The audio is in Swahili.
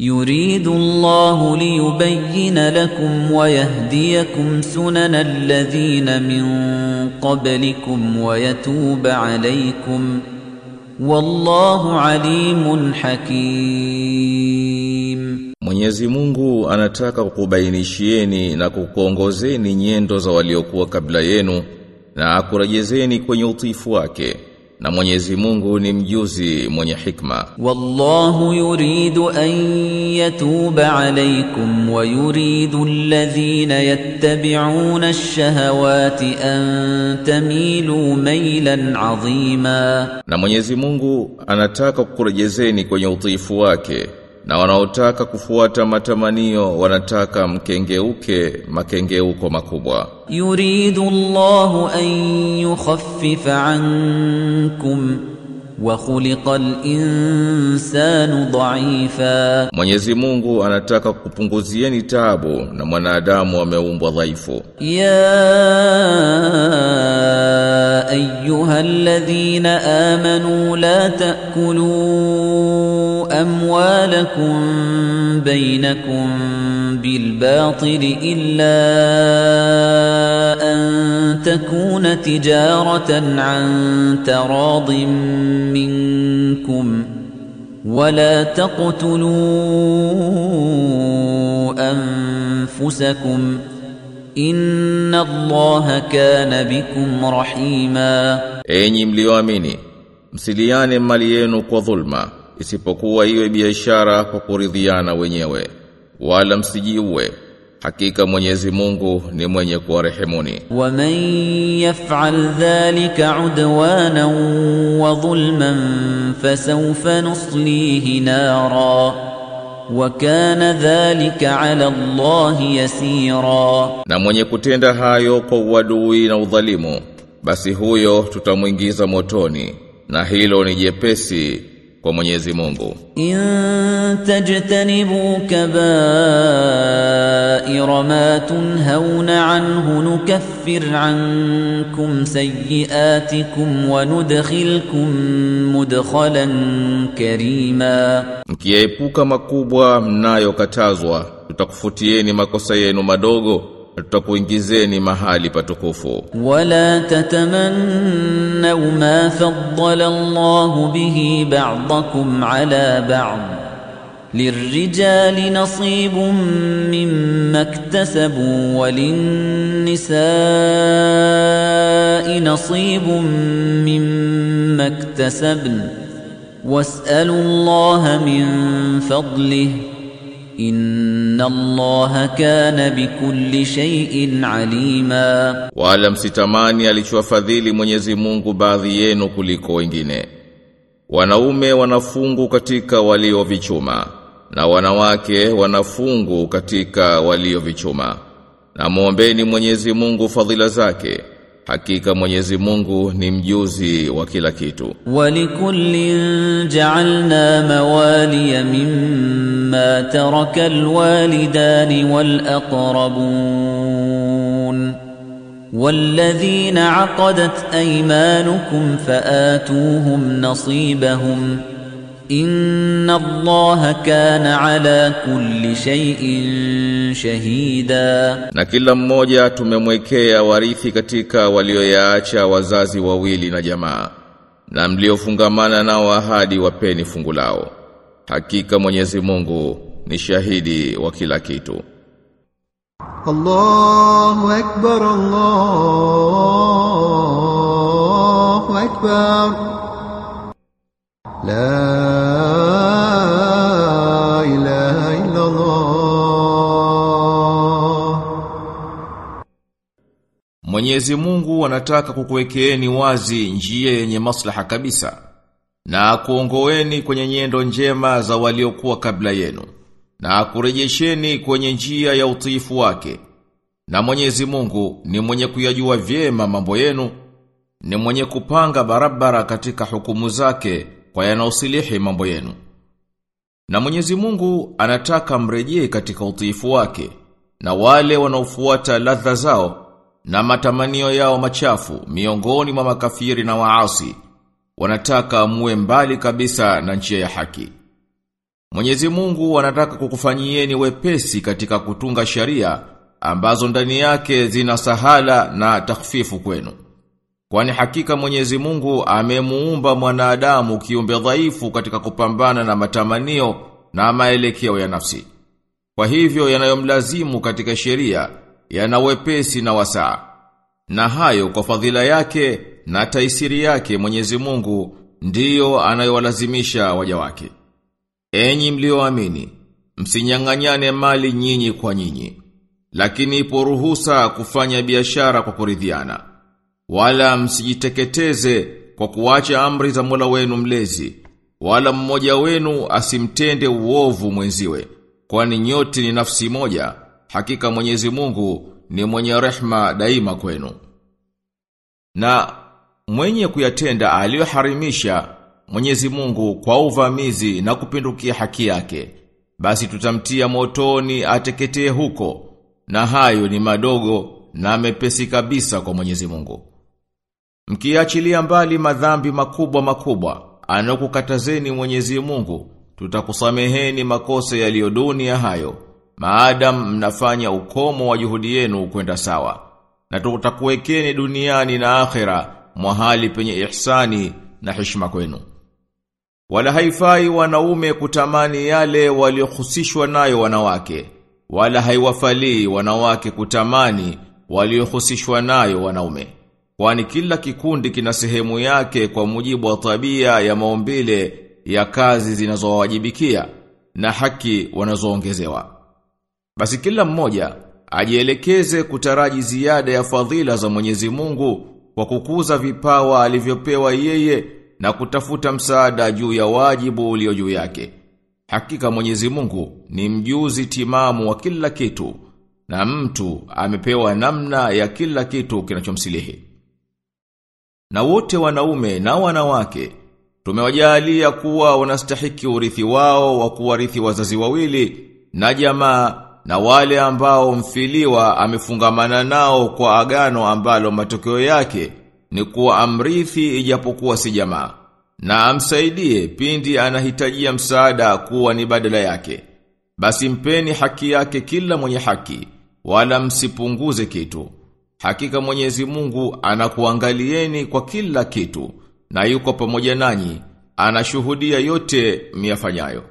يريد الله ليبين لكم ويهديكم سنن الذين من قبلكم ويتوب عليكم والله عليم حكيم Mwenyezi Mungu anataka kukubainishieni na kukuongozeni nyendo za waliokuwa kabla yenu na akurejezeni kwenye utiifu wake na Mwenyezi Mungu ni mjuzi mwenye hikma. Wallahu yuridu an yatuba alaykum wa yuridu alladhina yattabi'una ash-shahawati an tamilu maylan 'azima. na Mwenyezi Mungu anataka kukurejezeni kwenye utiifu wake na wanaotaka kufuata matamanio wanataka mkengeuke makengeuko makubwa. Yuridu Allahu an yukhaffifa ankum wa khuliqal insanu dha'ifa. Mwenyezi Mungu anataka kupunguzieni taabu na mwanadamu ameumbwa dhaifu. Ya ayyuhalladhina amanu la ta'kulun أموالكم بينكم بالباطل إلا أن تكون تجارة عن تراض منكم ولا تقتلوا أنفسكم إن الله كان بكم رحيما. Enyi mlioamini msiliane mali yenu kwa isipokuwa iwe biashara kwa kuridhiana wenyewe wala msijiwe hakika Mwenyezi Mungu ni mwenye kuwarehemuni. Wa man yaf'al dhalika udwana wa dhulman fasawfa nuslihi nara wa kana dhalika ala Allah yasira, na mwenye kutenda hayo kwa uadui na udhalimu, basi huyo tutamwingiza motoni na hilo ni jepesi kwa Mwenyezi Mungu. Intajtanibu kabaira ma tunhauna anhu nukaffir ankum sayiatikum wa nudkhilkum mudkhalan karima, mkiepuka makubwa mnayokatazwa tutakufutieni makosa yenu madogo tutakuingizeni mahali patukufu. ولا تتمنوا ما فضل الله به بعضكم على بعض للرجال نصيب مما اكتسبوا وللنساء نصيب مما اكتسبن واسألوا الله من فضله Inna Allaha kana bikulli shay'in alima, wala msitamani alichowafadhili Mwenyezi Mungu baadhi yenu kuliko wengine. Wanaume wanafungu katika waliovichuma na wanawake wanafungu katika waliovichuma, na muombeni Mwenyezi Mungu fadhila zake. hakika Mwenyezi Mungu ni mjuzi wa kila kitu ولكل جعلنا موالي مما ترك الوالدان والأقربون والذين عقدت أيمانكم فآتوهم نصيبهم إن الله كان على كل شيء شهيدا na kila mmoja tumemwekea warithi katika walioyaacha wazazi wawili na jamaa na mliofungamana nao ahadi wapeni fungu lao hakika Mwenyezi Mungu ni shahidi wa kila kitu الله أكبر الله أكبر لا Mwenyezi Mungu anataka kukuwekeeni wazi njia yenye maslaha kabisa na kuongoeni kwenye nyendo njema za waliokuwa kabla yenu na kurejesheni kwenye njia ya utiifu wake. Na Mwenyezi Mungu ni mwenye kuyajua vyema mambo yenu, ni mwenye kupanga barabara katika hukumu zake kwa yanaosilihi mambo yenu. Na Mwenyezi Mungu anataka mrejee katika utiifu wake na wale wanaofuata ladha zao na matamanio yao machafu miongoni mwa makafiri na waasi wanataka muwe mbali kabisa na njia ya haki. Mwenyezi Mungu anataka kukufanyieni wepesi katika kutunga sharia ambazo ndani yake zina sahala na takhfifu kwenu. Kwani hakika Mwenyezi Mungu amemuumba mwanadamu kiumbe dhaifu katika kupambana na matamanio na maelekeo ya nafsi. Kwa hivyo yanayomlazimu katika sheria yana wepesi na wasaa. Na hayo kwa fadhila yake na taisiri yake Mwenyezi Mungu ndiyo anayowalazimisha waja wake. Enyi mlioamini, msinyang'anyane mali nyinyi kwa nyinyi, lakini ipo ruhusa kufanya biashara kwa kuridhiana. Wala msijiteketeze kwa kuacha amri za Mola wenu mlezi, wala mmoja wenu asimtende uovu mwenziwe, kwani nyote ni nafsi moja, hakika Mwenyezi Mungu ni mwenye rehma daima kwenu. Na mwenye kuyatenda aliyoharimisha Mwenyezi Mungu kwa uvamizi na kupindukia haki yake, basi tutamtia motoni ateketee huko, na hayo ni madogo na mepesi kabisa kwa Mwenyezi Mungu. Mkiachilia mbali madhambi makubwa makubwa, anakukatazeni Mwenyezi Mungu, tutakusameheni makosa yaliyo duni ya hayo, maadam mnafanya ukomo wa juhudi yenu kwenda sawa. Na tutakuwekeni duniani na akhera mahali penye ihsani na heshima kwenu. Wala haifai wanaume kutamani yale waliohusishwa nayo wanawake, wala haiwafalii wanawake kutamani waliohusishwa nayo wanaume. Kwani kila kikundi kina sehemu yake kwa mujibu wa tabia ya maumbile ya kazi zinazowajibikia na haki wanazoongezewa. Basi kila mmoja ajielekeze kutaraji ziada ya fadhila za Mwenyezi Mungu kwa kukuza vipawa alivyopewa yeye na kutafuta msaada juu ya wajibu ulio juu yake. Hakika Mwenyezi Mungu ni mjuzi timamu wa kila kitu na mtu amepewa namna ya kila kitu kinachomsilihi. Na wote wanaume na wanawake tumewajalia kuwa wanastahiki urithi wao wa kuwarithi wazazi wawili na jamaa na wale ambao mfiliwa amefungamana nao kwa agano ambalo matokeo yake ni kuwa amrithi ijapokuwa si jamaa. Na amsaidie pindi anahitajia msaada kuwa ni badala yake. Basi mpeni haki yake kila mwenye haki wala msipunguze kitu. Hakika Mwenyezi Mungu anakuangalieni kwa kila kitu na yuko pamoja nanyi anashuhudia yote miyafanyayo